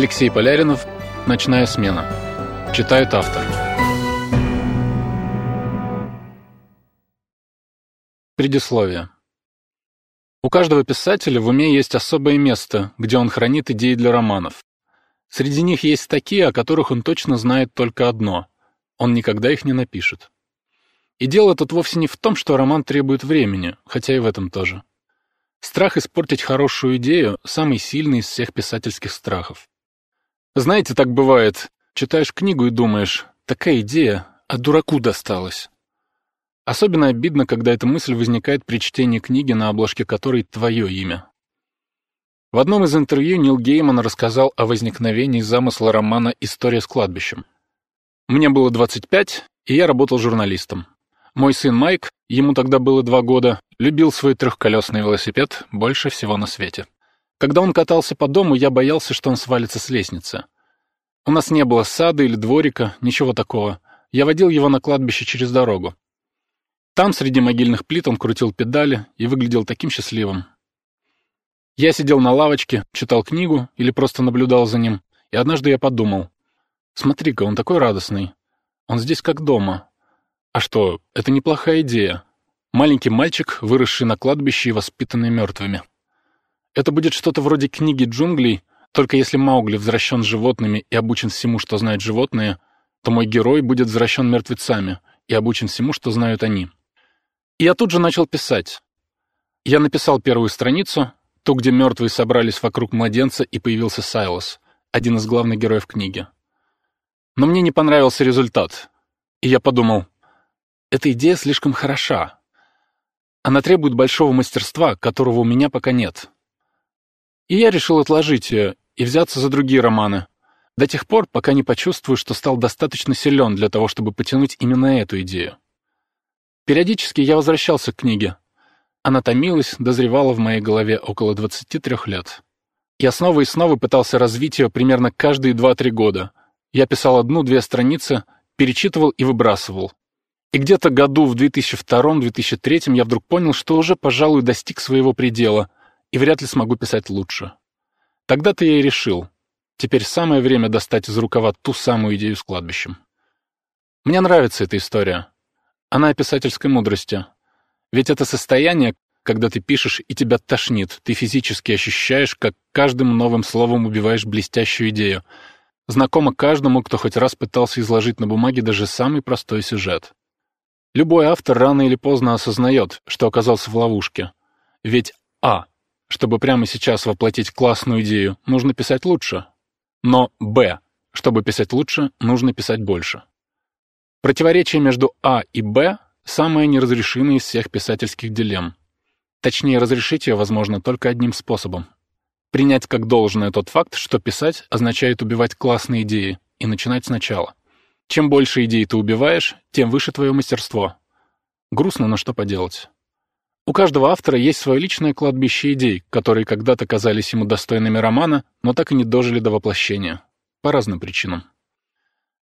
Алексей Поляринов «Ночная смена». Читает автор. Предисловие. У каждого писателя в уме есть особое место, где он хранит идеи для романов. Среди них есть такие, о которых он точно знает только одно — он никогда их не напишет. И дело тут вовсе не в том, что роман требует времени, хотя и в этом тоже. Страх испортить хорошую идею — самый сильный из всех писательских страхов. Знаете, так бывает. Читаешь книгу и думаешь, такая идея, а дураку досталась. Особенно обидно, когда эта мысль возникает при чтении книги, на обложке которой твое имя. В одном из интервью Нил Гейман рассказал о возникновении замысла романа «История с кладбищем». Мне было 25, и я работал журналистом. Мой сын Майк, ему тогда было два года, любил свой трехколесный велосипед больше всего на свете. Когда он катался по дому, я боялся, что он свалится с лестницы. У нас не было сада или дворика, ничего такого. Я водил его на кладбище через дорогу. Там, среди могильных плит, он крутил педали и выглядел таким счастливым. Я сидел на лавочке, читал книгу или просто наблюдал за ним, и однажды я подумал, смотри-ка, он такой радостный. Он здесь как дома, а что, это неплохая идея. Маленький мальчик, выросший на кладбище и воспитанный мертвыми. Это будет что-то вроде книги джунглей, только если Маугли возвращен животными и обучен всему, что знают животные, то мой герой будет возвращен мертвецами и обучен всему, что знают они. И я тут же начал писать. Я написал первую страницу, ту, где мертвые собрались вокруг младенца и появился Сайлос, один из главных героев книги. Но мне не понравился результат. И я подумал, эта идея слишком хороша. Она требует большого мастерства, которого у меня пока нет. И я решил отложить ее и взяться за другие романы, до тех пор, пока не почувствую, что стал достаточно силен для того, чтобы потянуть именно эту идею. Периодически я возвращался к книге. Она томилась, дозревала в моей голове около 23 лет. Я снова и снова пытался развить ее примерно каждые 2-3 года. Я писал одну-две страницы, перечитывал и выбрасывал. И где-то году в 2002-2003 я вдруг понял, что уже, пожалуй, достиг своего предела и вряд ли смогу писать лучше. Тогда-то я и решил. Теперь самое время достать из рукава ту самую идею с кладбищем. Мне нравится эта история. Она о писательской мудрости. Ведь это состояние, когда ты пишешь и тебя тошнит, ты физически ощущаешь, как каждым новым словом убиваешь блестящую идею. Знакомо каждому, кто хоть раз пытался изложить на бумаге даже самый простой сюжет. Любой автор рано или поздно осознает, что оказался в ловушке. Ведь А. Чтобы прямо сейчас воплотить классную идею, нужно писать лучше. Но Б. Чтобы писать лучше, нужно писать больше. Противоречие между А и Б – самое неразрешимое из всех писательских дилемм. Точнее, разрешить ее возможно только одним способом. Принять как должное тот факт, что писать означает убивать классные идеи и начинать сначала. Чем больше идей ты убиваешь, тем выше твое мастерство. Грустно, но что поделать. У каждого автора есть свое личное кладбище идей, которые когда-то казались ему достойными романа, но так и не дожили до воплощения. По разным причинам.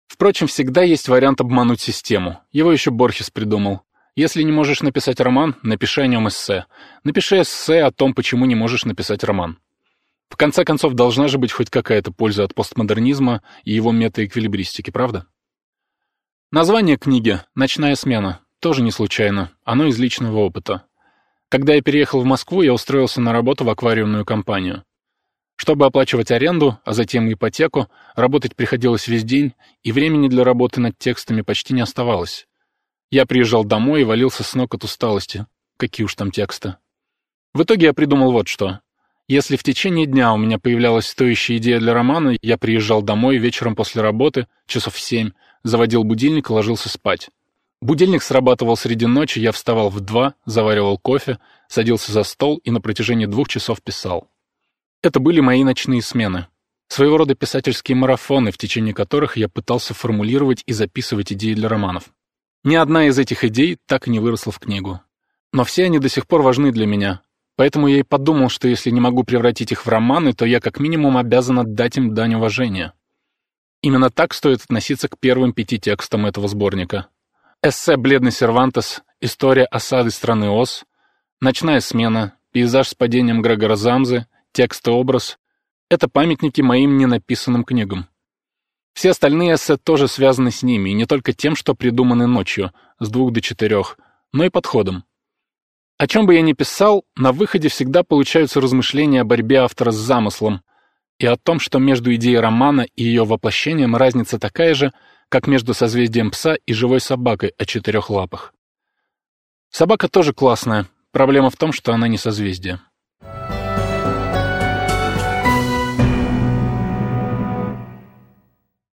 Впрочем, всегда есть вариант обмануть систему. Его еще Борхес придумал. Если не можешь написать роман, напиши о нем эссе. Напиши эссе о том, почему не можешь написать роман. В конце концов, должна же быть хоть какая-то польза от постмодернизма и его метаэквилибристики, правда? Название книги «Ночная смена» тоже не случайно, оно из личного опыта. Когда я переехал в Москву, я устроился на работу в аквариумную компанию. Чтобы оплачивать аренду, а затем ипотеку, работать приходилось весь день, и времени для работы над текстами почти не оставалось. Я приезжал домой и валился с ног от усталости. Какие уж там тексты. В итоге я придумал вот что. Если в течение дня у меня появлялась стоящая идея для романа, я приезжал домой вечером после работы, часов в семь, заводил будильник и ложился спать. Будильник срабатывал среди ночи, я вставал в два, заваривал кофе, садился за стол и на протяжении двух часов писал. Это были мои ночные смены. Своего рода писательские марафоны, в течение которых я пытался формулировать и записывать идеи для романов. Ни одна из этих идей так и не выросла в книгу. Но все они до сих пор важны для меня. Поэтому я и подумал, что если не могу превратить их в романы, то я как минимум обязан отдать им дань уважения. Именно так стоит относиться к первым пяти текстам этого сборника. Эссе «Бледный Сервантес», «История осады страны Оз», «Ночная смена», «Пейзаж с падением Грегора Замзы», «Текст и образ», это памятники моим ненаписанным книгам. Все остальные эссе тоже связаны с ними, и не только тем, что придуманы ночью, с двух до четырех, но и подходом. О чем бы я ни писал, на выходе всегда получаются размышления о борьбе автора с замыслом и о том, что между идеей романа и ее воплощением разница такая же, как между созвездием пса и живой собакой о четырех лапах. Собака тоже классная, проблема в том, что она не созвездие.